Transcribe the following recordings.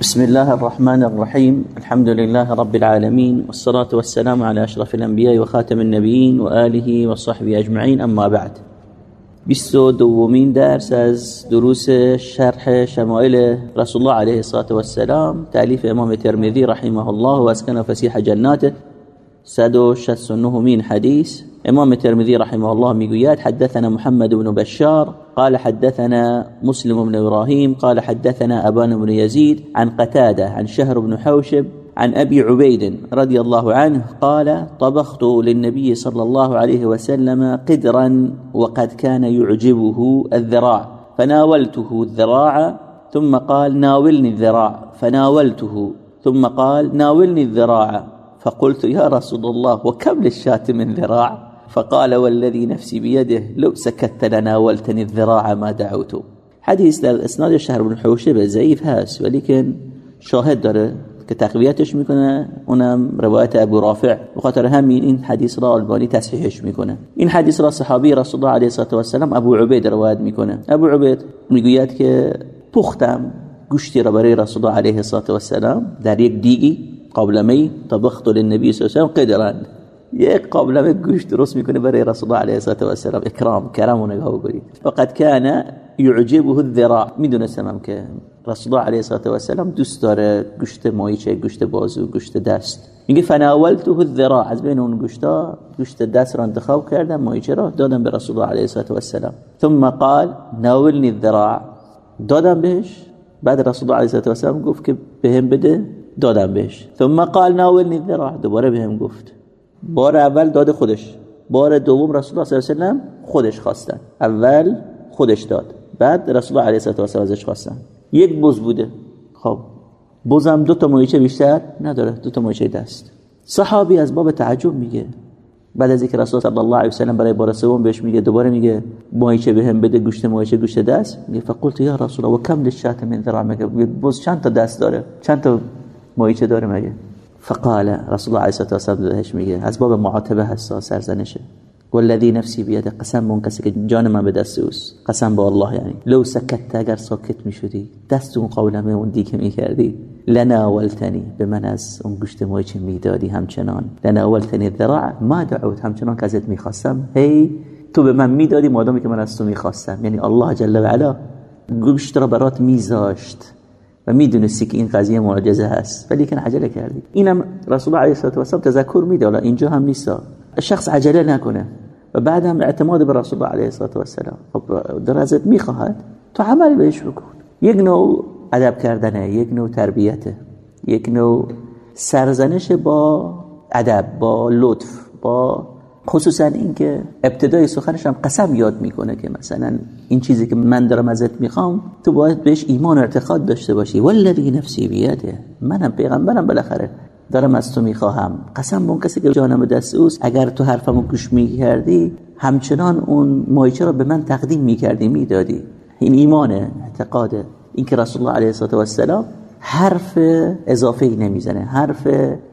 بسم الله الرحمن الرحيم. الحمد لله رب العالمين والصلاة والسلام على أشرف الأنبياء وخاتم النبيين وآله وصحبه أجمعين أما بعد. بستو دومين درس از دروس شرح شمائل رسول الله عليه الصلاة والسلام تأليف إمام الترمذي رحمه الله وأسكن فسيح جناته. سدو شسنه من حديث؟ إمام الترمذي رحمه الله میگوید حدثنا محمد بن بشار قال حدثنا مسلم بن إبراهيم قال حدثنا أبان بن يزيد عن قتادة عن شهر بن حوشب عن أبي عبيد رضي الله عنه قال طبخت للنبي صلى الله عليه وسلم قدرا وقد كان يعجبه الذراع فناولته الذراع ثم قال ناولني الذراع فناولته ثم قال ناولني الذراع فقلت يا رسول الله وكم للشاة من ذراع؟ فقال والذي نفسي بيده لو سكت لناولتني الذراع ما دعوت. حدیث در إسناد شهر بن حوشب ضعیف هست ولیکن شاهد داره که تقویتش میکنه. اونم روایت ابو رافع. بخاطر همین این حدیث را البانی تصحیحش میکنه. این حدیث را صحابی رسول الله علیه و سلم ابو عبید روایت میکنه. ابو عبید میگوید که پختم گوشتی را برای رسول الله علیه و سلم در یک دیگی قابلمه طبخت للنبی صلی الله علیه و قدرا یک قابلمه گوشت درست می‌کنه برای رسول الله علیه و سلم اکرام کرم و نگاه بگیرید فقط کان یعجبه الذراع می‌دونستم که رسول الله علیه و سلم دوست داره گوشت مایچه گوشت بازو گوشت دست. میگه فناولته الذراع از بین اون گوشتا گوشت دست را انتخاب کردم مایچه را دادم به رسول الله علیه و سلم ثم قال ناولني الذراع دادم بهش. بعد رسول الله علیه و سلم گفت که بهم بده. دادم بهش. ثم قال ناولني الذراع. دوباره بهم گفت. بار اول داد خودش. بار دوم رسول الله صلی الله علیه و خودش خواستن. اول خودش داد. بعد رسول الله علیه و سلم ازش خواستن. یک بز بوده. خب بزم دو تا مایچه بیشتر نداره. دو تا مایچه دست. صحابی از باب تعجب میگه. بعد از اینکه رسول صلی الله علیه و سلم برای بار سوم بهش میگه دوباره میگه مایچه بهم بده گوشت مایچه گوشت دست. میگه فقلت یا رسول الله و کم للشات من ذراع میگه بز چند تا دست داره؟ چند تا مایچه داره مگه؟ فقال رسول الله علیه و بهش میگه از باب معاتبه هست سرزنشه. والذي نفسي بيده قسم اون کسی که جان من به دست قسم با الله یعنی. لو سکت اگر ساکت می‌شدی دست اون قولمه اون دیگه می‌کردی. لناولتنی به من از اون گوشت مایچه می‌دادی همچنان. لناولتنی الذراع ما دعوت همچنان که ازت می‌خواستم. هی تو به من می‌دادی مادامی که من از تو می‌خواستم. یعنی الله جل و علا گوشت را برات میذاشت. و می‌دونستی که این قضیه معجزه هست. ولی کن عجله کردی. اینم رسول الله علیه و سلم تذکر میده. اینجا هم نیست شخص عجله نکنه. و بعد هم اعتماد به رسول الله علیه و سلم در ازت می‌خواهد. تو عمل بهش بکن یک نوع ادب کردنه. یک نوع تربیته. یک نوع سرزنش با ادب با لطف با خصوصا اینکه ابتدای سخنش هم قسم یاد می‌کنه که مثلا این چیزی که من دارم ازت می‌خوام تو باید بهش ایمان و اعتقاد داشته باشی. والذی نفسی بیده. منم پیغمبرم بالاخره دارم از تو می‌خواهم. قسم به اون کسی که جانم دست اوست اگر تو حرفمو گوش می‌کردی همچنان اون مایچه رو به من تقدیم می‌کردی می‌دادی. این ایمانه اعتقاده این که رسول الله علیه و السلام حرف اضافه ای نمی‌زنه. حرف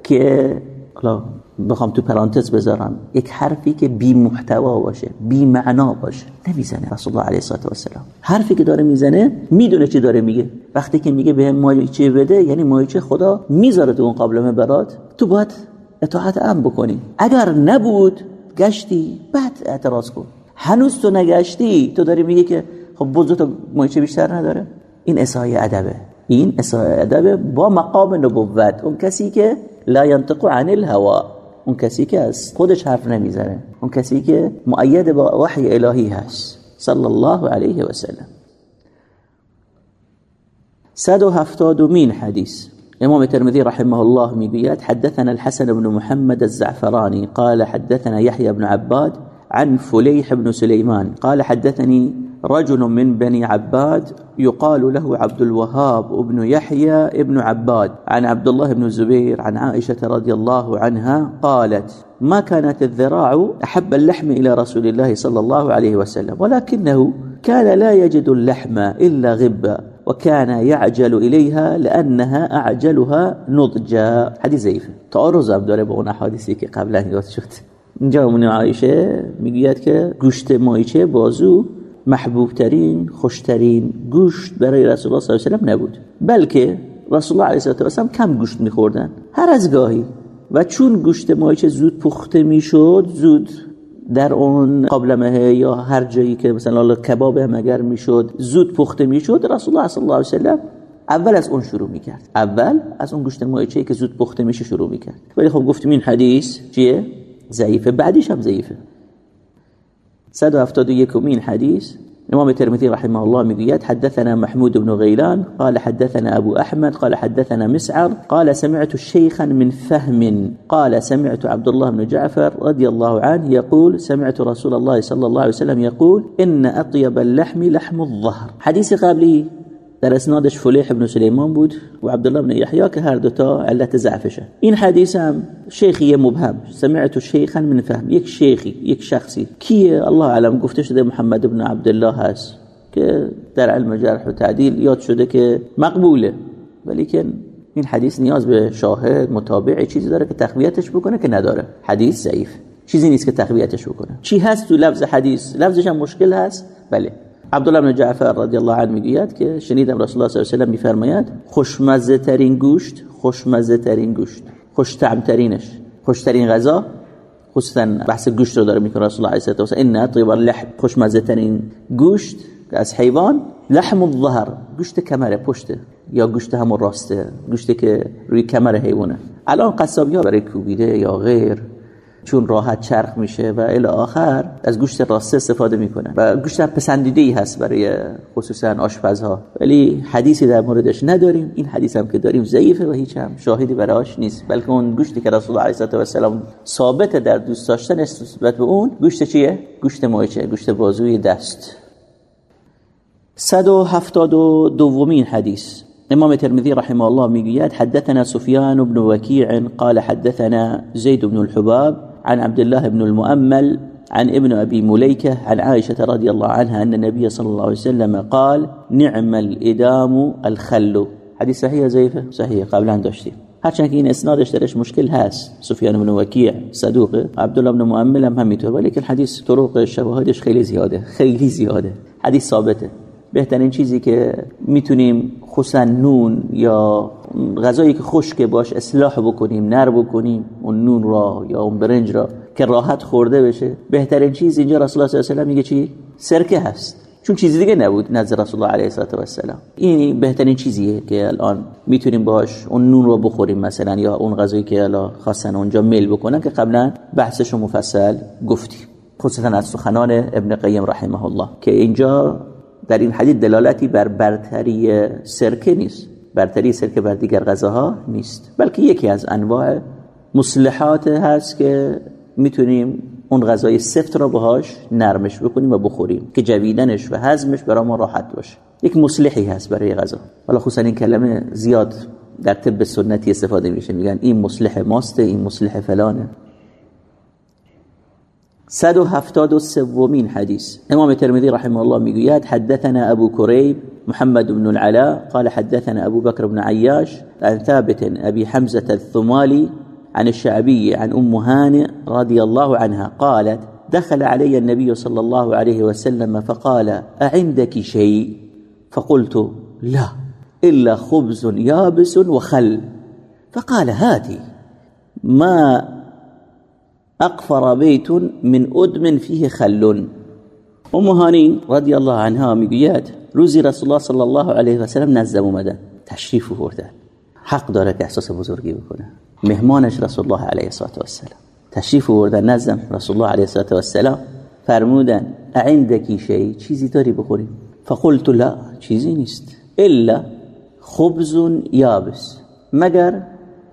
که بخوام تو پرانتز بذارم. یک حرفی که بی محتوا باشه بی معنا باشه. نمی‌زنه رسول الله علیه و السلام حرفی که داره می‌زنه می‌دونه چی داره میگه. وقتی که میگه بهم مایچه بده یعنی مایچه خدا می‌ذاره تو اون قابلمه برات تو باید اطاعت ام بکنی. اگر نبود گشتی بعد اعتراض کن. هنوز تو نگشتی تو داری میگه که خب بزرگ تو مایچه بیشتر نداره؟ این اسای ادبه. این اسای ادبه با مقام نبوت. اون کسی که لا ينطق عن الهوا. اون کسی که از خودش حرف نمی‌زنه. اون کسی که مؤید با وحی الهی هست. صلی الله علیه و سلم. صد و هفتادمین حدیث. امام ترمذي رحمه الله می‌گوید حدثنا الحسن بن محمد الزعفراني قال حدثنا يحيى بن عباد عن فليح بن سليمان. قال حدثني رجل من بني عباد يقال له عبد الوهاب ابن يحيى ابن عباد عن عبد الله بن الزبير عن عائشة رضي الله عنها قالت ما كانت الذراع أحب اللحم إلى رسول الله صلى الله عليه وسلم ولكنه كان لا يجد اللحم إلا غبا وكان يعجل إليها لأنها أعجلها نضجا. حديث زيف تعرض داره به اون احادیثی که قبلا گفت شد اینجا من عایشه می‌گوید که گوشت مایچه بازو محبوب ترین خوشترین گوشت برای رسول الله صلی الله علیه و نبود. بلکه رسول الله علیه السلام کم گوشت میخوردن. هر از گاهی. و چون گوشت ماهیچه زود پخته می‌شد زود در اون قابلمه یا هر جایی که مثلا کباب هم اگر می‌شد زود پخته می‌شد رسول الله صلی الله علیه و سلم اول از اون شروع می‌کرد. اول از اون گوشت ماهیچه که زود پخته میشه شروع می‌کرد. ولی خب گفتیم این حدیث چیه؟ ضعیفه بعدش هم ضعیفه. 171 مين حديث الإمام الترمذي رحمه الله مقياد حدثنا محمود بن غيلان قال حدثنا أبو أحمد قال حدثنا مسعر قال سمعت شيخا من فهم قال سمعت عبد الله بن جعفر رضي الله عنه يقول سمعت رسول الله صلى الله عليه وسلم يقول إن أطيب اللحم لحم الظهر. حديث قبلي در اسنادش فلیح ابن سلیمان بود و عبدالله بن یحیی که هر دوتا علت ضعفشه. این حدیث هم شیخی مبهم. سمعت شیخا من فهم. یک شیخی یک شخصی. کیه؟ الله علم گفته شده محمد ابن عبدالله هست. که در علم جرح و تعدیل یاد شده که مقبوله. ولی که این حدیث نیاز به شاهد متابع چیزی داره که تقویتش بکنه که نداره. حدیث ضعیف. چیزی نیست که تقویتش بکنه. چی هست تو لفظ حدیث؟ لفظش هم مشکل هست؟ بله. عبدالله بن جعفر رضی الله عنه می‌گوید که شنیدم رسول الله صلی الله علیه و میفرماید خوشمزه ترین گوشت خوشمزه ترین گوشت خوش طعم ترینش خوش ترین غذا خصوصا بحث گوشت رو داره می‌کنه رسول الله علیه و سلم. ان طیب اللحم خوشمزه ترین گوشت از حیوان لحم الظهر گوشت کمر پشته یا گوشت همون راسته گوشت که روی کمر حیوانه. الان قصابی ها برای کوبیده یا غیر چون راحت چرخ میشه و الی آخر از گوشت راسته استفاده می‌کنن. و گوشت پسندیده ای هست برای خصوصا آشپزها. ولی حدیثی در موردش نداریم. این حدیث هم که داریم ضعیفه و هیچ هم شاهدی براش نیست. بلکه اون گوشتی که رسول الله علیه و سلام ثابت در دوست داشتن نسبت به اون گوشت چیه؟ گوشت مایچه گوشت بازوی دست. 172 دومین حدیث. امام الترمذي رحمه الله می‌گوید حدثنا سفيان بن وكيع قال حدثنا زيد بن الحباب عن عبد الله بن المؤمل عن ابن أبي مليكة عن عائشة رضي الله عنها أن النبي صلى الله عليه وسلم قال نعم الإدام الخل. حديث صحيح زيفة؟ صحيح قبل أن داشتیم هرچند که این اسنادش درش مشکل هست سفیان بن وکیع صدوقه عبدالله بن معمل هم همینطور ولی که طرق شواهدش خیلی زیاده خیلی زیاده حدیث ثابته بهترین چیزی که می‌تونیم خصوصا نون یا غذایی که خشک باش اصلاح بکنیم نر بکنیم اون نون را یا اون برنج را که راحت خورده بشه. بهترین چیز اینجا رسول الله صلی الله علیه و میگه چی؟ سرکه هست. چون چیزی دیگه نبود نزد رسول الله علیه و السلام این بهترین چیزیه که الان می‌تونیم باش اون نون رو بخوریم مثلا یا اون غذایی که الان خواستن اونجا میل بکنن که قبلا بحثش مفصل گفتیم. خصوصا از سخنان ابن قیم رحمه الله که اینجا در این حدیث دلالتی بر برتری سرکه نیست. برتری سرکه بر دیگر غذاها نیست. بلکه یکی از انواع مصلحات هست که می‌تونیم اون غذای سفت را باهاش نرمش بکنیم و بخوریم که جویدنش و هضمش برای ما راحت باشه. یک مصلحی هست برای غذا. حالا خصوصا این کلمه زیاد در طب سنتی استفاده میشه. میگن این مصلح ماسته این مصلح فلانه. صد و هفتاد و سومین حدیث. امام ترمذی رحمه الله میگوید حدثنا ابو كريب محمد بن العلاء قال حدثنا أبو بكر بن عياش عن ثابت أبي حمزة الثمالي عن الشعبي عن أم هانئ رضي الله عنها قالت دخل علي النبي صلى الله عليه وسلم فقال أعندك شيء فقلت لا إلا خبز يابس وخل فقال هاتي ما أقفر بيت من أدم فيه خل. ام هانی رضی الله عنها می‌گوید روزی رسول الله صلی الله علیه و سلم نزدم اومدن تشریف آوردن حق داره که احساس بزرگی بکنه. مهمانش رسول الله علیه و سلم تشریف آوردن نزدم رسول الله علیه و سلم فرمودن عندکی شی چیزی داری بخوریم؟ فقلت لا چیزی نیست. الا خبز یابس. مگر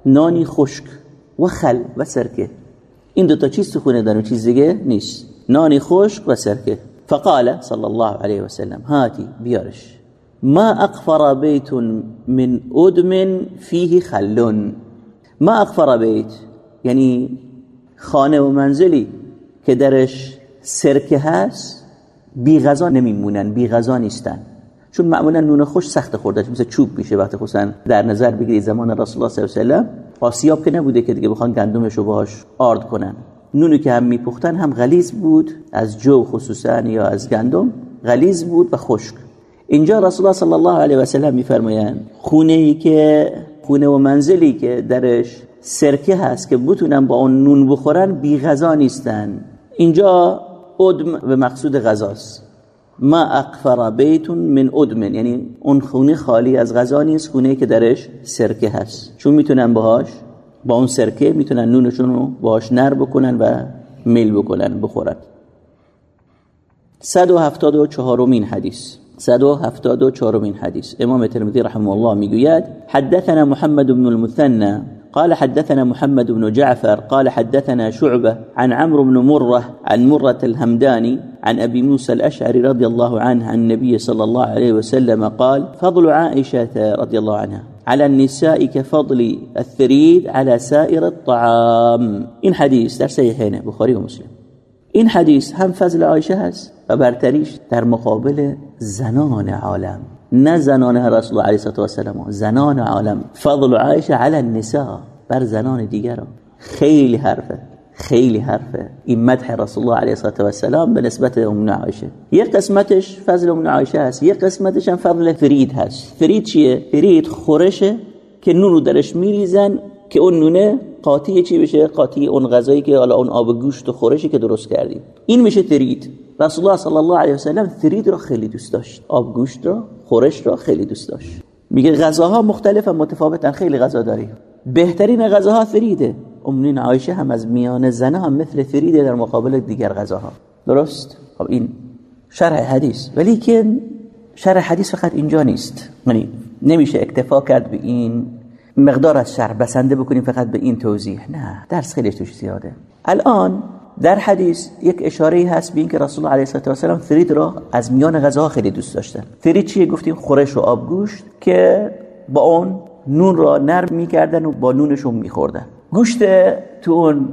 نانی خشک و خل و سرکه. این دو تا چیز تو خونه دارم چیز دیگه نیست. نانی خشک و سرکه. فقال صلى الله عليه وسلم هاتي بيارش ما أقفر بيت من أدم فيه خل ما أقفر بيت يعني خانه و منزلی که درش سرکه هست بی غذا نمیمونن بی غذا نیستن. چون معمولا نون خوش سخت خورده مثل چوب میشه وقتی خصوصا در نظر بگیرید زمان رسول الله صلی الله علیه و آسیاب که نبوده که دیگه بخوان گندمش رو باهاش آرد کنن. نونی که هم میپختن هم غلیز بود از جو خصوصا یا از گندم غلیز بود و خشک. اینجا رسول الله صلی الله علیه و سلم میفرمایند خونه ای که خونه و منزلی که درش سرکه هست که بتونن با اون نون بخورن بی غذا نیستن. اینجا ادم به مقصود غذاست. ما اقفر بیت من ادمن یعنی اون خونه خالی از غذا نیست خونه که درش سرکه هست. چون می‌تونن باهاش با اون سرکه می‌تونن نونشون رو باهاش نر بکنن و میل بکنن بخورن. 174 مین حدیث. 174 مین حدیث. امام ترمذی رحمه الله می‌گوید حدثنا محمد بن المثنى قال حدثنا محمد بن جعفر قال حدثنا شعبة عن عمرو بن مرة عن مرة الهمداني عن أبي موسى الأشعري رضي الله عنه عن النبي صلى الله عليه وسلم قال فضل عائشة رضي الله عنها على النساء كفضل الثريد على سائر الطعام. إن حديث در صحيحين بخاري ومسلم. این حدیث هم فضل عایشه هست؟ و در مقابل زنان عالم. نه زنان رسول الله علیه و سلم زنان عالم. فضل عایشه علی النساء بر زنان دیگر خیلی حرفه خیلی حرفه. این مدح رسول الله علیه و سلام به نسبت ام عایشه. یک قسمتش فضل ام عایشه هست یک قسمتش هم فضل فرید هست. فرید چیه؟ فرید خورشه که نونو درش میریزن که اون نونه قاطی چی بشه؟ قاطی اون غذایی که حالا اون آب گوشت و خورشی که درست کردیم. این میشه ترید رسول الله صلی الله علیه و سلم ترید را خیلی دوست داشت. آب گوشت را خورش را خیلی دوست داشت. میگه غذاها مختلف و متفاوتن. خیلی غذا داریم. بهترین غذاها فریده. امنین عایشه هم از میان زنه هم مثل فریده در مقابل دیگر غذاها. درست؟ خب این شرح حدیث. ولی که شرح حدیث فقط اینجا نیست. یعنی نمیشه اکتفا کرد به این مقدار از شرح بسنده بکنیم فقط به این توضیح. نه درس خیلی توش زیاده. الان در حدیث یک اشاره هست به اینکه رسول الله علیه و سلم فرید را از میان غذاها خیلی دوست داشتن. فرید چیه؟ گفتیم خورش و آبگوشت که با اون نون را نرم می‌کردن و با نونشون میخوردن. گوشت تو اون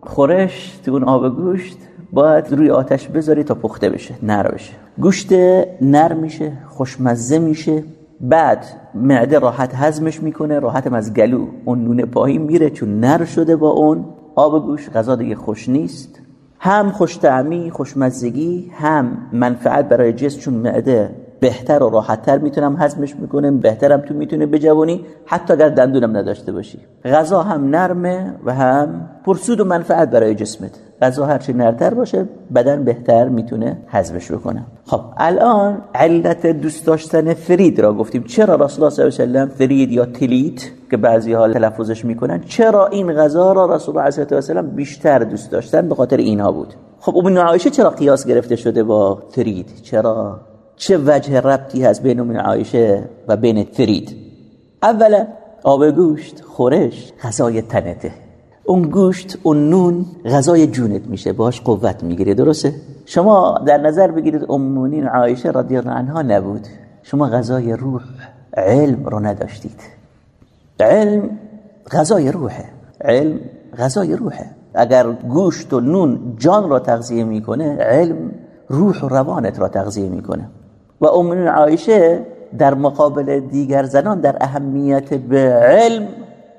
خورش تو اون آب گوشت باید روی آتش بذاری تا پخته بشه نر بشه. گوشت نرم میشه خوشمزه میشه. بعد معده راحت هضمش می‌کنه راحتم از گلو اون نون پایین میره چون نر شده با اون. آب گوش غذا دیگه خوش نیست. هم خوش تعمی خوشمزگی هم منفعت برای جسم چون معده بهتر و راحتتر می‌تونم هضمش می‌کنم بهترم تو می‌تونه بجوانی حتی اگر دندونم نداشته باشی. غذا هم نرمه و هم پرسود و منفعت برای جسمت. غذا هرچی نرتر باشه بدن بهتر می‌تونه هضمش بکنه. خب الان علت دوست داشتن فرید را گفتیم. چرا رسول الله صلی الله علیه و فرید یا تلیت که بعضی ها تلفظش می‌کنن چرا این غذا را رسول الله علیه و بیشتر دوست داشتن؟ به خاطر اینها بود. خب ابن عایشه چرا قیاس گرفته شده با فرید چرا؟ چه وجه ربطی هست بین ابن عایشه و بین فرید؟ اولا آب گوشت خورش غذای تنته. اون گوشت اون نون غذای جونت میشه باش قوت می‌گیره درسته؟ شما در نظر بگیرید امونین عایشه رضی الله عنها نبود. شما غذای روح علم رو نداشتید. علم غذای روحه. علم غذای روحه. اگر گوشت و نون جان را تغذیه می‌کنه علم روح و روانت را تغذیه می‌کنه. و امونین عایشه در مقابل دیگر زنان در اهمیت به علم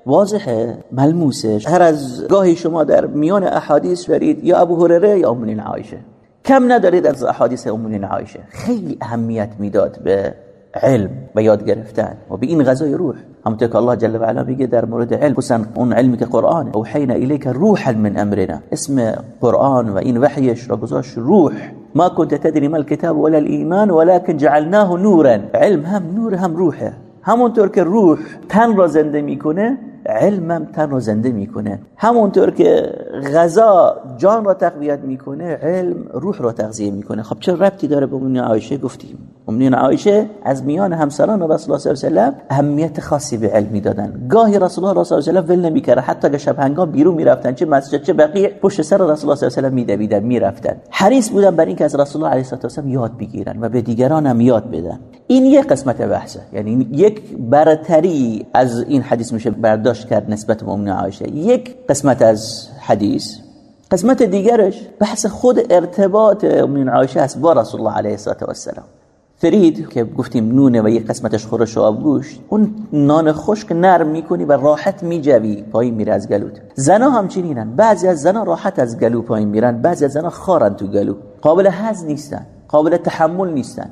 واضحه ملموسه. هر از گاهی شما در میان احادیث برید یا ابو هرره یا امونین عایشه. کم ندارید از احادیث امونین عایشه. خیلی اهمیت می‌داد به علم و یاد گرفتن و به این غذای روح. همونطور که الله جل و علا میگه در مورد علم خصوصا اون علمی که قرآن اوحینا الیک روحا من امرنا اسم قرآن و این وحیش را گذاشت روح ما كنت تدري ما الكتاب ولا الإيمان ولكن جعلناه نورا علم هم نور هم روحه همونطور که روح تن را زنده می‌کنه علمم تن رو زنده می‌کنه همونطور که غذا جان را تقویت می‌کنه علم روح را تغذیه می‌کنه خب چه ربطی داره به امین عایشه گفتیم امین عایشه از میان همسران رسول الله صلی الله علیه و اهمیت خاصی به علم می‌دادن. گاهی رسول الله صلی الله علیه و ول نمی‌کرد. حتی که شب هنگام بیرون می‌رفتن چه مسجد چه بقیه پشت سر رسول الله صلی الله علیه و میدویدن می‌رفتن. حریص بودن بر اینکه از رسول الله علیه و سلم یاد بگیرن و به دیگران هم یاد بدن. این یک قسمت بحثه. یعنی یک برتری از این حدیث میشه برداشت کرد نسبت به ام عایشه. یک قسمت از حدیث. قسمت دیگرش بحث خود ارتباط ام عایشه است با رسول الله علیه و سلم فرید که گفتیم نونه و یک قسمتش خورش و آبگوشت اون نان خشک نرم می‌کنی و راحت میجوی پایین میره از گلوت. زنا همچنینن. بعضی از زنا راحت از گلو پایین میرن بعضی از زنا خارن تو گلو. قابل هضم نیستن قابل تحمل نیستن.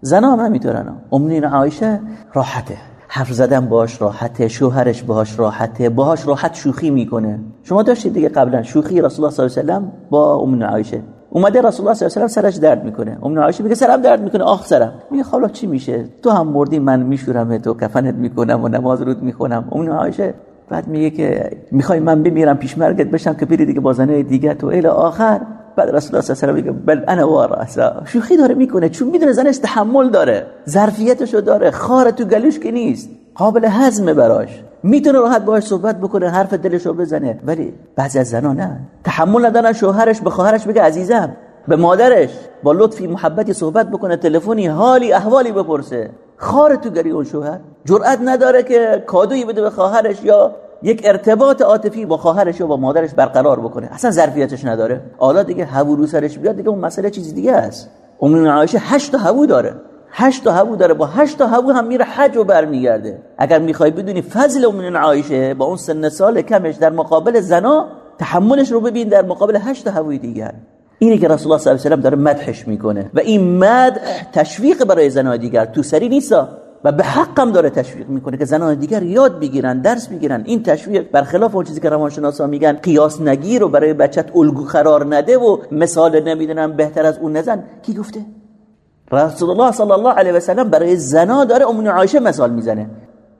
زنا هم همینطورن. امنین عایشه راحته. حرف زدن باش راحته شوهرش باش راحته باهاش راحت شوخی می‌کنه. شما داشتید دیگه قبلا شوخی رسول الله صلی الله علیه و با ام عایشه. اومده رسول الله صلی الله علیه و سرش درد می‌کنه. ام عایشه میگه سرم درد می‌کنه. آخ سرم. میگه خالا چی میشه؟ تو هم مردی من میشورم تو کفنت می‌کنم و نماز رود می‌خونم. ام عایشه بعد میگه که می‌خوای من بمیرم پیش مرگت بشم که بری دیگه با زنه دیگه تو. الی آخر. بعد رسول الله صلی الله علیه و میگه بل انا وارثا شوخی داره می‌کنه. چون می‌دونه زنش تحمل داره ظرفیتشو داره خار تو گلوش که نیست قابل هضمه براش. می‌تونه راحت باهاش صحبت بکنه حرف دلشو بزنه. ولی بعضی از زنا نه. تحمل ندارن شوهرش به خواهرش بگه عزیزم. به مادرش با لطفی محبتی صحبت بکنه تلفنی حالی احوالی بپرسه. خار تو گری اون شوهر. جرأت نداره که کادویی بده به خواهرش یا یک ارتباط عاطفی با خواهرش یا با مادرش برقرار بکنه. اصلا ظرفیتش نداره. حالا دیگه هوو رو سرش بیاد دیگه اون مسئله چیز دیگه است. ام عایشه 8 تا هوو داره. 8 تا هوو داره. با 8 تا هوو هم میره حج و برمیگرده. اگر می‌خوای بدونی فضل ام عایشه با اون سن سال کمش در مقابل زنا تحملش رو ببین در مقابل 8 تا هووی دیگر. اینی که رسول الله صلی الله علیه و داره مدحش می‌کنه. و این مدح تشویق برای زنای دیگر تو سری نیستا. و به حقم داره تشویق می‌کنه که زنان دیگر یاد بگیرن درس بگیرن. این تشویق برخلاف اون چیزی که روانشناسا میگن قیاس نگیر و برای بچت الگو قرار نده و مثال نمی‌دونم بهتر از اون نزن. کی گفته؟ رسول الله صلی الله علیه و سلم برای زنا داره امون عایشه مثال می‌زنه.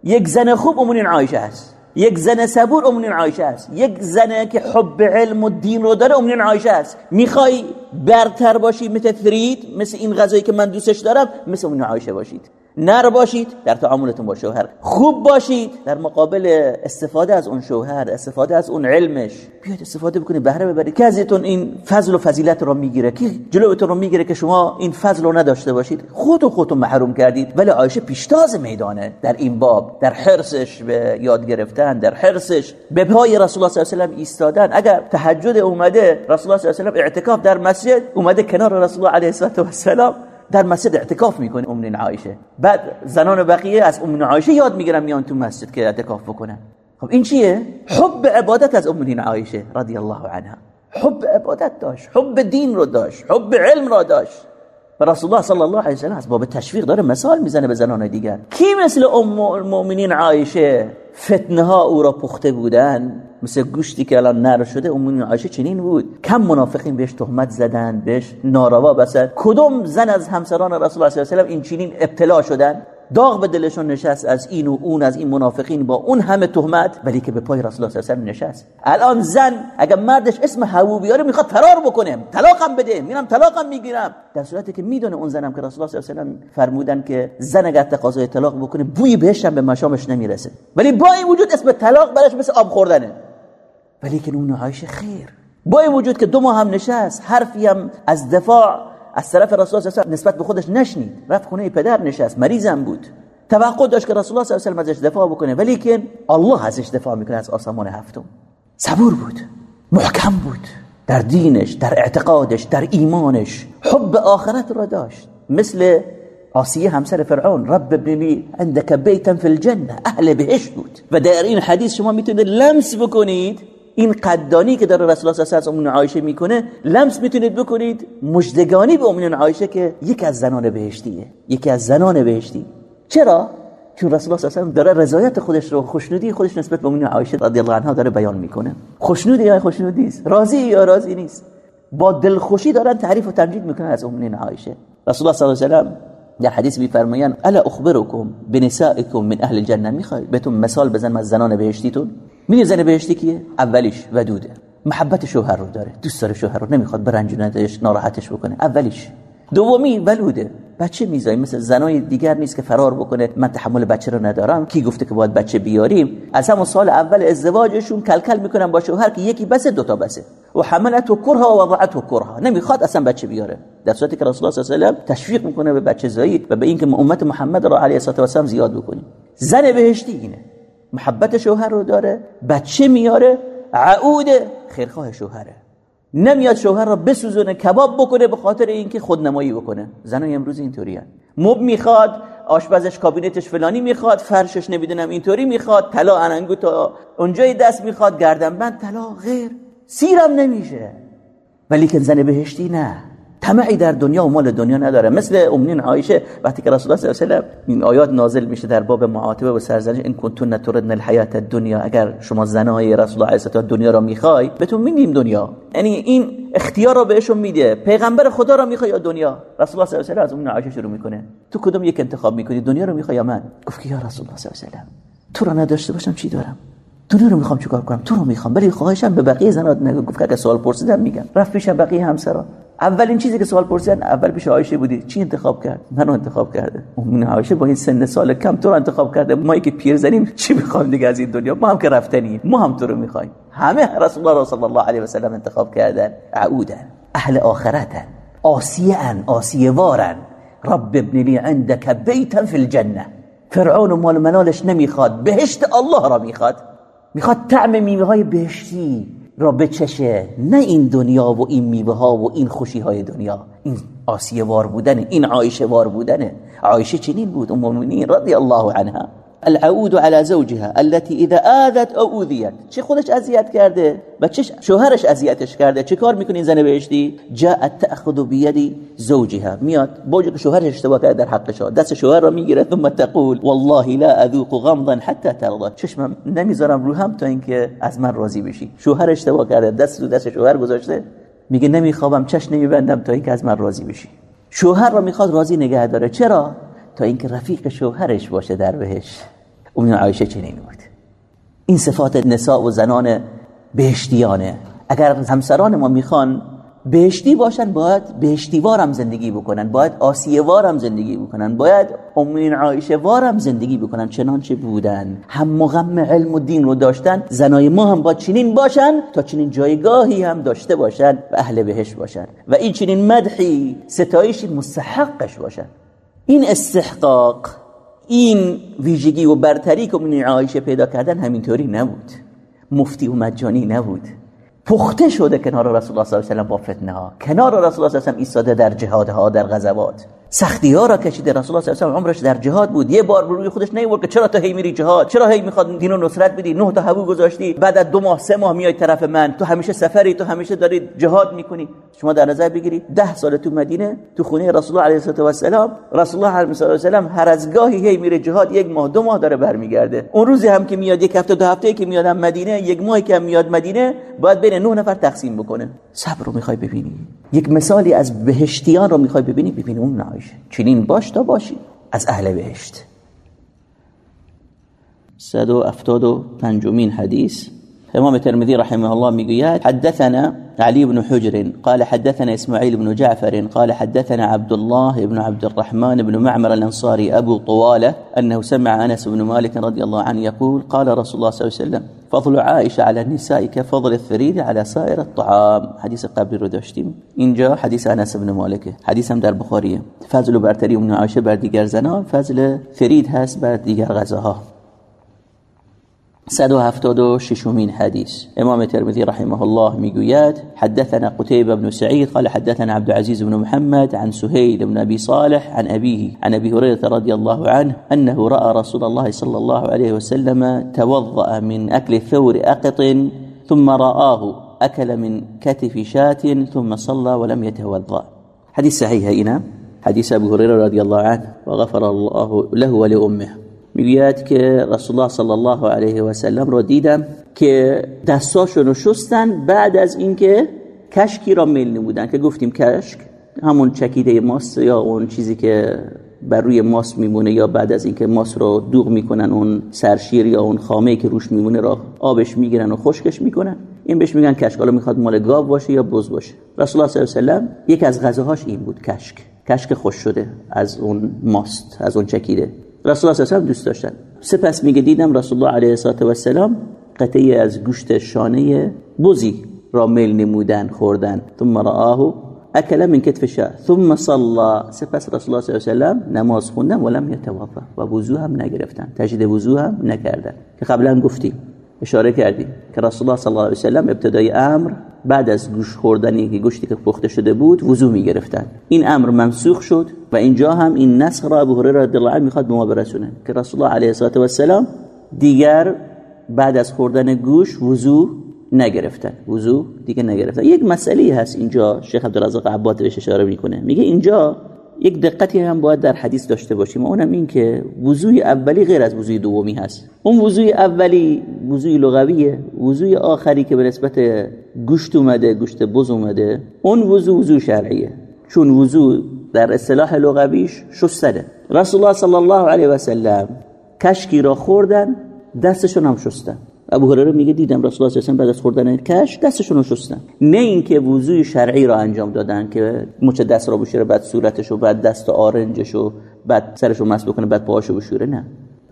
یک زن خوب امون عایشه است. یک زن صبور امون عایشه است. یک زن که حب علم و دین رو داره امون عایشه است. می‌خوای برتر باشی مثل فرید مثل این غذایی که من دوستش دارم مثل امون عایشه باشید. نر باشید در تعاملتون با شوهر. خوب باشید در مقابل استفاده از اون شوهر استفاده از اون علمش. بیاید استفاده بکنید بهره ببرید. که ازتون این فضل و فضیلت رو می‌گیره کی جلوتون رو می‌گیره که شما این فضل رو نداشته باشید. خودتون خودتون محروم کردید. ولی عایشه پیشتاز میدانه. در این باب در حرسش به یاد گرفتن در حرسش به پای رسول الله صلی الله علیه و ایستادن. اگر تهجد اومده رسول الله صلی الله علیه و اعتکاف در مسجد اومده کنار رسول الله علیه و سلام در مسجد اعتکاف می‌کنه ام عایشه. بعد زنان بقیه از ام عایشه یاد می‌گیرن میان تو مسجد که اعتکاف بکنن. خب این چیه؟ حب عبادت از ام عایشه رضی الله عنها. حب عبادت داشت حب دین رو داشت حب علم رو داشت. و رسول الله صلی الله علیه و سلم از باب تشویق داره مثال می‌زنه به زنان دیگر. کی مثل ام المؤمنین عایشه فتنه ها او را پخته بودن. مثل گوشتی که الان نر شده امون عایشه چنین بود. کم منافقین بهش تهمت زدن بهش ناروا بسد کدوم زن از همسران رسول الله صلی الله علیه و این چنین ابتلا شدن؟ داغ به دلشون نشست از این و اون از این منافقین با اون همه تهمت ولی که به پای رسول الله صلی الله علیه و نشست. الان زن اگر مردش اسم هوو بیاره می‌خواد فرار بکنه. طلاقم بده. میرم طلاقم می‌گیرم. در صورتی که می‌دونه اون زنم که رسول الله صلی الله علیه و فرمودن که زن اگر تقاضای طلاق بکنه بوی بهش به مشامش نمی‌رسه. ولی با این وجود اسم طلاق براش مثل آب خوردنه. ولی که اون خیر. با این وجود که دو ماه هم نشست حرفی هم از دفاع از طرف رسول الله صلی نسبت به خودش نشنید. رفت خونه پدر نشست مریضم بود. توقع داشت که رسول الله صلی الله علیه و ازش دفاع بکنه ولی که الله ازش دفاع می‌کنه از آسمان هفتم. صبور بود محکم بود در دینش در اعتقادش در ایمانش. حب آخرت را داشت. مثل آسیه همسر فرعون رب ابن لی عندك بیتا فی الجنه اهل بهشت بود. و در این حدیث شما می‌تونید لمس بکنید این قدانی که داره رسول الله صلی الله علیه و عایشه می‌کنه لمس می‌تونید بکنید. مجدگانی به امون عایشه که یکی از زنان بهشتیه. یکی از زنان بهشتی. چرا؟ چون رسول الله صلی الله داره رضایت خودش رو خوشنودی خودش نسبت به امون عایشه رضی الله عنها داره بیان می‌کنه. خوشنودی یا خوشنودی است راضی یا راضی نیست؟ با دلخوشی دارن تعریف و تمجید می‌کنن از امون عایشه. رسول الله صلی الله علیه و در حدیث میفرمایند الا اخبركم بنسائكم من اهل الجنه. می‌خوای؟ بهتون مثال بزنم از زنان بهشتیتون؟ می‌دونی زن بهشتی کیه؟ اولیش ودوده. محبت شوهر رو داره. دوست داره شوهر رو. نمی‌خواد برنجوندش ناراحتش بکنه. اولیش. دومی ولوده. بچه میزایی. مثل زنای دیگر نیست که فرار بکنه. من تحمل بچه رو ندارم. کی گفته که باید بچه بیاریم؟ از همون سال اول ازدواجشون کلکل می‌کنن با شوهر که یکی بسه دوتا بسه. و حملت و کرها و وضعت و کرها. نمی‌خواد اصلا بچه بیاره. در صورتی که رسول الله صلی الله علیه و تشویق می‌کنه به بچه زایی و به اینکه امت محمد را علیه الصلاه و السلام زیاد بکنیم. زن بهشتی اینه. محبت شوهر رو داره بچه میاره ععود خیرخواه شوهره. نمیاد شوهر رو بسوزونه کباب بکنه به خاطر اینکه خودنمایی بکنه. زنای امروز اینطوری مب می‌خواد آشپزش کابینتش فلانی می‌خواد فرشش نمی‌دونم اینطوری می‌خواد طلا اننگو تا اونجای دست می‌خواد گردن بند طلا غیر. سیرم نمیشه. ولی که زن بهشتی نه. طمعی در دنیا و مال دنیا نداره. مثل امنین عایشه وقتی که رسول الله صلی الله علیه و این آیات نازل میشه در باب معاتبه و سرزنش این کنتون تردن الحیات الدنیا. اگر شما زنای رسول الله علیه دنیا را می‌خوای بهتون میدیم دنیا. یعنی این اختیار را بهشون میده. پیغمبر خدا را می‌خوای یا دنیا؟ رسول الله صلی الله علیه و از امین عایشه شروع می‌کنه. تو کدوم یک انتخاب می‌کنی؟ دنیا رو می‌خوای یا من؟ گفت که یا رسول الله صلی الله علیه و تو را نداشته باشم چی دارم؟ دنیا رو می‌خوام چیکار کنم؟ تو رو می‌خوام ولی خواهشم به بقیه زنات نگو. گفت که سوال پرسیدم میگم. رفت پیش بقیه همسرا. اولین چیزی که سوال پرسیدن اول پیش عایشه بودی. چی انتخاب کرد؟ منو انتخاب کرده. اون عایشه با این سن سال کم تو رو انتخاب کرده. ما که پیر زنیم چی می‌خوام دیگه از این دنیا؟ ما هم که رفتنی ما هم تو رو می‌خوایم. همه رسول الله صلی الله علیه و سلم انتخاب کردن. عودن اهل آخرتن. آسیان آسیه وارن رب ابن لی عندك بیتا فی الجنه فرعون و مال منالش نمی‌خواد. بهشت الله را می‌خواد. می‌خواد طعم میوه های بهشتی. را بچشه نه این دنیا و این میوه ها و این خوشی های دنیا. این آسیه وار بودن این عایشه وار بودنه. عایشه چنین بود ام المؤمنین رضی الله عنها. العود على زوجها التي اذا آذت او اوذیت چه خودش اذیت کرده؟ و چه شوهرش اذیتش کرده؟ چه کار می‌کنه این زن بهشتی؟ جاءت تاخذ بيد زوجها. میاد با که شوهرش اشتباه کرده در حقش دست شوهر را می‌گیره ثم تقول والله لا اذوق غمضا حتى ترضى. چشمم نمی‌ذارم رو هم تا اینکه از من راضی بشی. شوهر اشتباه کرده دست رو دست شوهر گذاشته. میگه نمیخوابم چش نمیبندم تا اینکه از من راضی بشی. شوهر را می‌خواد راضی نگه داره. چرا؟ تا اینکه رفیق شوهرش باشه در بهش. اون عایشه چنین بود این صفات نساء و زنان بهشتیانه. اگر همسران ما می‌خوان بهشتی باشن باید بهشتیوارم زندگی بکنن باید آسیوارم زندگی بکنن باید امین عایشه وارم زندگی بکنن. چنانچه بودن هم مغم علم و دین رو داشتن زنای ما هم با چنین باشن تا چنین جایگاهی هم داشته باشن و اهل بهش باشن. و این چنین مدحی ستایشی مستحقش باشن. این استحقاق این ویژگی و برتری که من عایشه پیدا کردن همینطوری نبود. مفتی و مجانی نبود. پخته شده کنار رسول الله صلی الله علیه و با فتنه ها کنار رسول الله صلی الله علیه و ایستاده در جهادها در غزوات. سختی ها را کشیده. رسول الله صلی الله علیه و عمرش در جهاد بود. یه بار روی خودش نیورد که چرا تو هی میری جهاد؟ چرا هی می‌خواد دین و نصرت بدی؟ نه تا هبو گذاشتی. بعد از دو ماه سه ماه میای طرف من. تو همیشه سفری تو همیشه داری جهاد می‌کنی. شما در نظر بگیری ده سال تو مدینه تو خونه رسول الله علیه و سلام رسول الله علیه و سلام هر از گاهی هی میره جهاد یک ماه دو ماه داره برمیگرده. اون روزی هم که میاد یک هفته دو هفته که میاد مدینه یک ماهی که میاد مدینه باید بین نه نفر تقسیم بکنه. صبر رو می‌خوای ببینی. یک مثالی از بهشتیان رو می‌خوای ببینی؟ ببینی اون نایش. چنین باش تا باشی. از اهل بهشت. صد و افتاد و پنجمین حدیث. امام ترمذي رحمه الله می‌گوید حدثنا علي بن حجر قال حدثنا اسماعيل بن جعفر قال حدثنا عبد الله بن عبد الرحمن بن معمر الأنصاري أبو طوالة أنه سمع أنس بن مالك رضي الله عنه يقول قال رسول الله صلى الله عليه وسلم فضل عائشة على النساء كفضل الثريد على سائر الطعام. حديث قبل رو داشتیم. اینجا حدیث انس بن مالک حدیث هم در بخاریه. فضل و برتری اون عایشه بر دیگر زنان فضل فرید هست بر دیگر غذاها. 176 من حديث امام الترمذي رحمه الله ميقويات حدثنا قتيبة بن سعيد قال حدثنا عبد العزيز بن محمد عن سهيل بن أبي صالح عن أبيه عن أبي هريرة رضي الله عنه أنه رأى رسول الله صلى الله عليه وسلم توضأ من أكل ثور أقط ثم رآه أكل من كتف شاة ثم صلى ولم يتوضأ. حديث صحيح هنا حديث أبو هريرة رضي الله عنه وغفر الله له ولأمه. می‌گوید که رسول الله صلی الله علیه و سلم رو دیدم که دستاشون رو شستن بعد از اینکه کشکی را میل نمودن. که گفتیم کشک همون چکیده ماست یا اون چیزی که بر روی ماست میمونه یا بعد از اینکه ماست رو دوغ می‌کنن اون سرشیر یا اون خامه که روش میمونه را آبش می‌گیرن و خشکش می‌کنن. این بهش میگن کشک. حالا می‌خواد مال گاو باشه یا بز باشه. رسول الله صلی الله علیه و سلم یک از غذاهاش این بود کشک. کشک خوش شده از اون ماست از اون چکیده. رسول الله صلی دوست داشتن. سپس میگه دیدم رسول الله علیه و السلام قطعی از گوشت شانه بزی را میل نمودن خوردن. ثم رآه اکل من کتف شاه. ثم صلى سپس رسول الله صلی الله علیه و نماز خوندن ولم یتوضا و وضو هم نگرفتن. تجدید وضو هم نکردن. که قبلا گفتیم اشاره کردیم که رسول الله صلی الله علیه و ابتدای امر بعد از گوش خوردنی که گوشتی که پخته شده بود وضو می گرفتن این امر منسوخ شد و اینجا هم این نسخ را ابو هریره رضی الله عنه می‌خواد به ما برسونه که رسول الله علیه و سلام دیگر بعد از خوردن گوش وضو نگرفتن. وضو دیگه نگرفتن. یک مسئله هست اینجا شیخ عبدالرزاق عباد بهش اشاره می‌کنه. میگه اینجا یک دقتی هم باید در حدیث داشته باشیم. اونم این که وضوی اولی غیر از وضوی دومی هست. اون وضوی اولی وضوی لغویه. وضوی آخری که به نسبت گوشت اومده گوشت بز اومده اون وضو وضو شرعیه. چون وضو در اصطلاح لغویش شستنه رسول الله صلی الله علیه و سلم کشکی را خوردن دستشون هم شستن. ابو هریره میگه دیدم رسول الله صلی بعد از خوردن کش دستشون رو شستن. نه اینکه وضوی شرعی را انجام دادن که مچ دست را بشوره بعد صورتشو بعد دست آرنجشو بعد سرشو مس بکنه بعد پاهاشو بشوره نه.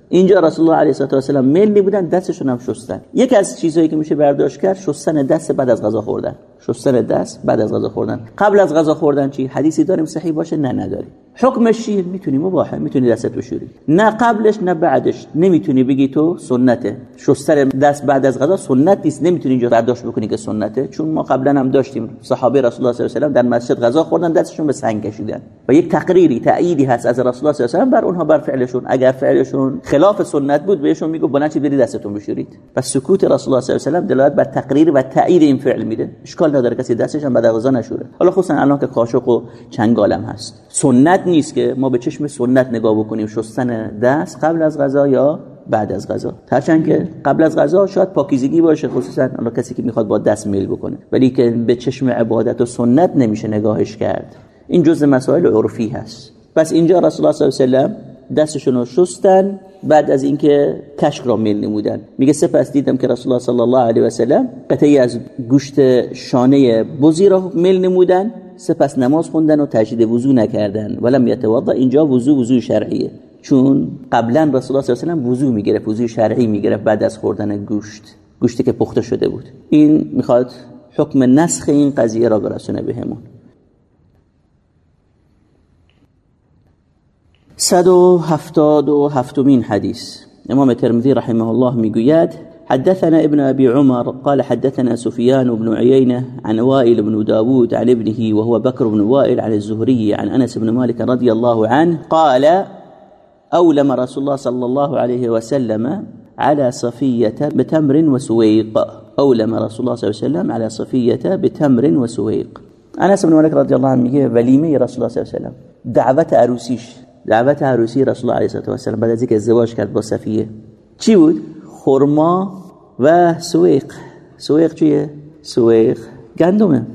اینجا رسول الله علیه و سلم ملی بودن دستشون هم شستن. یکی از چیزهایی که میشه برداشت کرد شستن دست بعد از غذا خوردن. شستن دست بعد از غذا خوردن. قبل از غذا خوردن چی؟ حدیثی داریم صحیح باشه؟ نه نداریم. حکمش چیه؟ می‌تونی مباحه می‌تونی دستت بشوری نه قبلش نه بعدش. نمی‌تونی بگی تو سنته. شستن دست بعد از غذا سنت نیست. نمی‌تونی اینجا برداشت بکنی که سنته. چون ما قبلا هم داشتیم. صحابه رسول الله صلی الله علیه و در مسجد غذا خوردن دستشون به سنگ کشیدن. و یک تقریری تأییدی هست از رسول الله صلی الله علیه و بر اونها بر فعلشون. اگر فعلشون خلاف سنت بود بهشون میگه بلند برید دستتون بشورید. پس سکوت رسول الله صلی الله علیه و دلالت بر تقریر و تأیید این فعل میده. اشکال نداره کسی دستش هم بعد غذا نشوره. حالا خصوصا الان که قاشق و چنگالم هست. سنت نیست که ما به چشم سنت نگاه بکنیم. شستن دست قبل از غذا یا بعد از غذا؟ هرچند که قبل از غذا شاید پاکیزگی باشه خصوصا حالا کسی که می‌خواد با دست میل بکنه. ولی که به چشم عبادت و سنت نمیشه نگاهش کرد. این جزء مسائل عرفی هست. پس اینجا رسول الله صلی الله علیه و دستشون رو شستن بعد از اینکه کشک را میل نمودن. میگه سپس دیدم که رسول الله صلی الله علیه و سلم قطعی از گوشت شانه بزی را میل نمودن. سپس نماز خوندن و تجدید وضو نکردن. ولم یتوضا اینجا وضو وضو شرعیه. چون قبلا رسول الله صلی الله علیه و وضو می‌گرفت وضو شرعی می‌گرفت بعد از خوردن گوشت. گوشتی که پخته شده بود. این می‌خواد حکم نسخ این قضیه را برسونه بهمون. صد و هفتاد و هفتمین حدیث. امام ترمذی رحمه الله میگوید حدثنا ابن أبي عمر قال حدثنا سفيان بن عيينة عن وائل بن داود عن ابنه وهو بكر بن وائل عن الزهري عن أنس بن مالك رضي الله عنه قال أولم رسول الله صلى الله عليه وسلم على صفية بتمر وسويق أولم رسول الله صلى الله عليه وسلم على صفية بتمر وسويق أنس بن مالك رضي الله عنه میگه ولیمه رسول الله صلى الله عليه وسلم دعوت عروسیش دعوت عروسی رسول الله علیه و سلم بعد از اینکه ازدواج کرد با صفیه. چی بود؟ خرما و سویق. سویق چیه؟ سویق گندمه.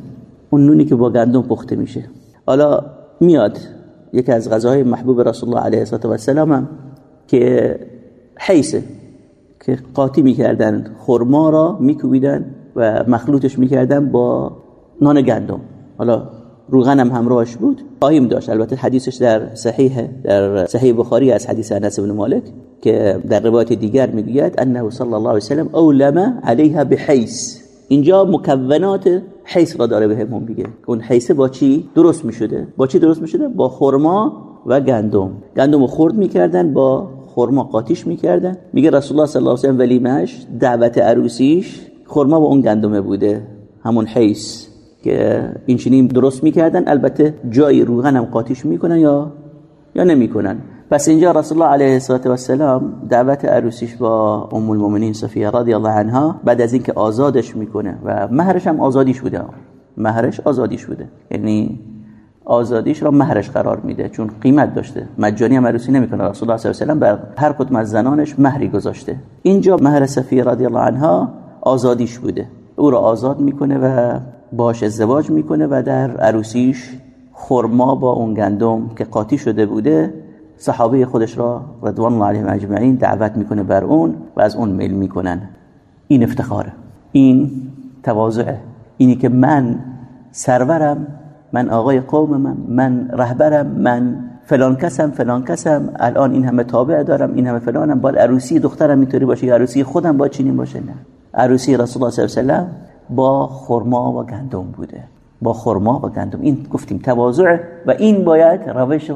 اون نونی که با گندم پخته میشه. حالا میاد یکی از غذاهای محبوب رسول الله علیه و سلم هم که حیسه که قاطی می‌کردن. خرما را میکوبیدن و مخلوطش می‌کردن با نان گندم. حالا روغن هم همراهش بود. خواهیم داشت. البته حدیثش در صحیح در صحیح بخاری از حدیث انس بن مالک که در روایت دیگر می‌گوید انه صلی الله علیه وسلم اولم علیها بحیس اینجا مکونات حیس را داره بهمون میگه. اون حیسه با چی درست می‌شده؟ با چی درست می‌شده؟ با خرما و گندم. گندم رو خرد می‌کردن با خرما قاطیش می‌کردن. میگه رسول الله صلی الله علیه و ولیمش دعوت عروسیش خرما و اون گندمه بوده. همون حیس که این چنین درست می‌کردن. البته جای روغن هم قاطیش می‌کنن یا یا نمی‌کنن. پس اینجا رسول الله علیه و سلام دعوت عروسیش با ام المؤمنین صفیه رضی الله عنها بعد از اینکه آزادش می‌کنه و مهرش هم آزادیش بوده. مهرش آزادیش بوده. یعنی آزادیش را مهرش قرار میده. چون قیمت داشته. مجانی هم عروسی نمی‌کنه. رسول الله صلی الله علیه و بر هر کدوم از زنانش مهری گذاشته. اینجا مهر صفیه رضی الله عنها آزادیش بوده. او را آزاد می‌کنه و باش ازدواج می‌کنه و در عروسیش خرما با اون گندم که قاطی شده بوده صحابه خودش را رضوان الله علیهم اجمعین دعوت می‌کنه بر اون و از اون میل می‌کنن. این افتخاره. این تواضعه. اینی که من سرورم من آقای قوم من رهبرم من فلان کسم فلان کسم. الان این همه تابع دارم این همه فلانم. باید عروسی دخترم اینطوری باشه عروسی خودم با چنین باشه؟ نه. عروسی رسول الله صلی الله علیه و با خرما و گندم بوده. با خرما و گندم. این گفتیم تواضع و این باید روش و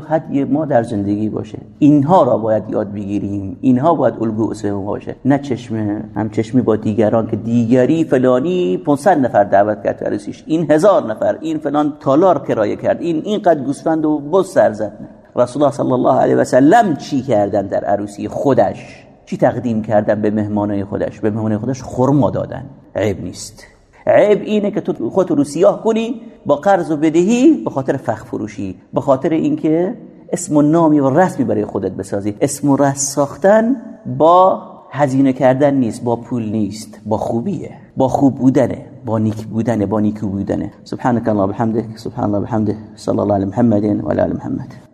ما در زندگی باشه. اینها را باید یاد بگیریم. اینها باید الگو اسم باشه. نه چشم هم چشمی با دیگران که دیگری فلانی 500 نفر دعوت کرد عروسیش. این هزار نفر این فلان تالار کرایه کرد. این اینقدر گوسفند و بز سر زد رسول الله صلی الله علیه و سلم چی کردن در عروسی خودش؟ چی تقدیم کردن به مهمانای خودش؟ به مهمانای خودش خرما دادن. عیب نیست. عیب اینه که تو خودت رو سیاه کنی با قرض و بدهی به خاطر فخ فروشی به خاطر اینکه اسم و نامی و رسمی برای خودت بسازی. اسم و رسم ساختن با هزینه کردن نیست با پول نیست با خوبیه. با خوب بودنه با نیک بودنه با نیکو بودنه. سبحانك الله بحمدك سبحان الله بحمده. صلى الله على محمد وعلى ال محمد.